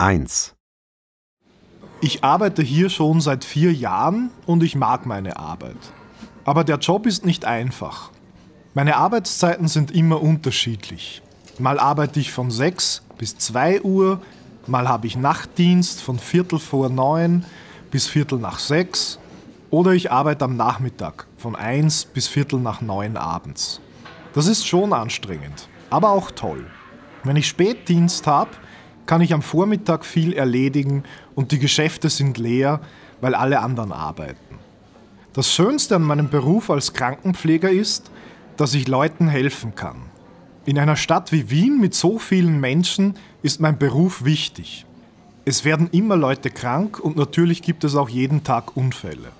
1, Ich arbeite hier schon seit vier Jahren und ich mag meine Arbeit. Aber der Job ist nicht einfach. Meine Arbeitszeiten sind immer unterschiedlich. Mal arbeite ich von 6 bis 2 Uhr, mal habe ich Nachtdienst von Viertel vor 9 bis Viertel nach 6 oder ich arbeite am Nachmittag von 1 bis Viertel nach 9 abends. Das ist schon anstrengend, aber auch toll. Wenn ich Spätdienst habe, kann ich am Vormittag viel erledigen und die Geschäfte sind leer, weil alle anderen arbeiten. Das Schönste an meinem Beruf als Krankenpfleger ist, dass ich Leuten helfen kann. In einer Stadt wie Wien mit so vielen Menschen ist mein Beruf wichtig. Es werden immer Leute krank und natürlich gibt es auch jeden Tag Unfälle.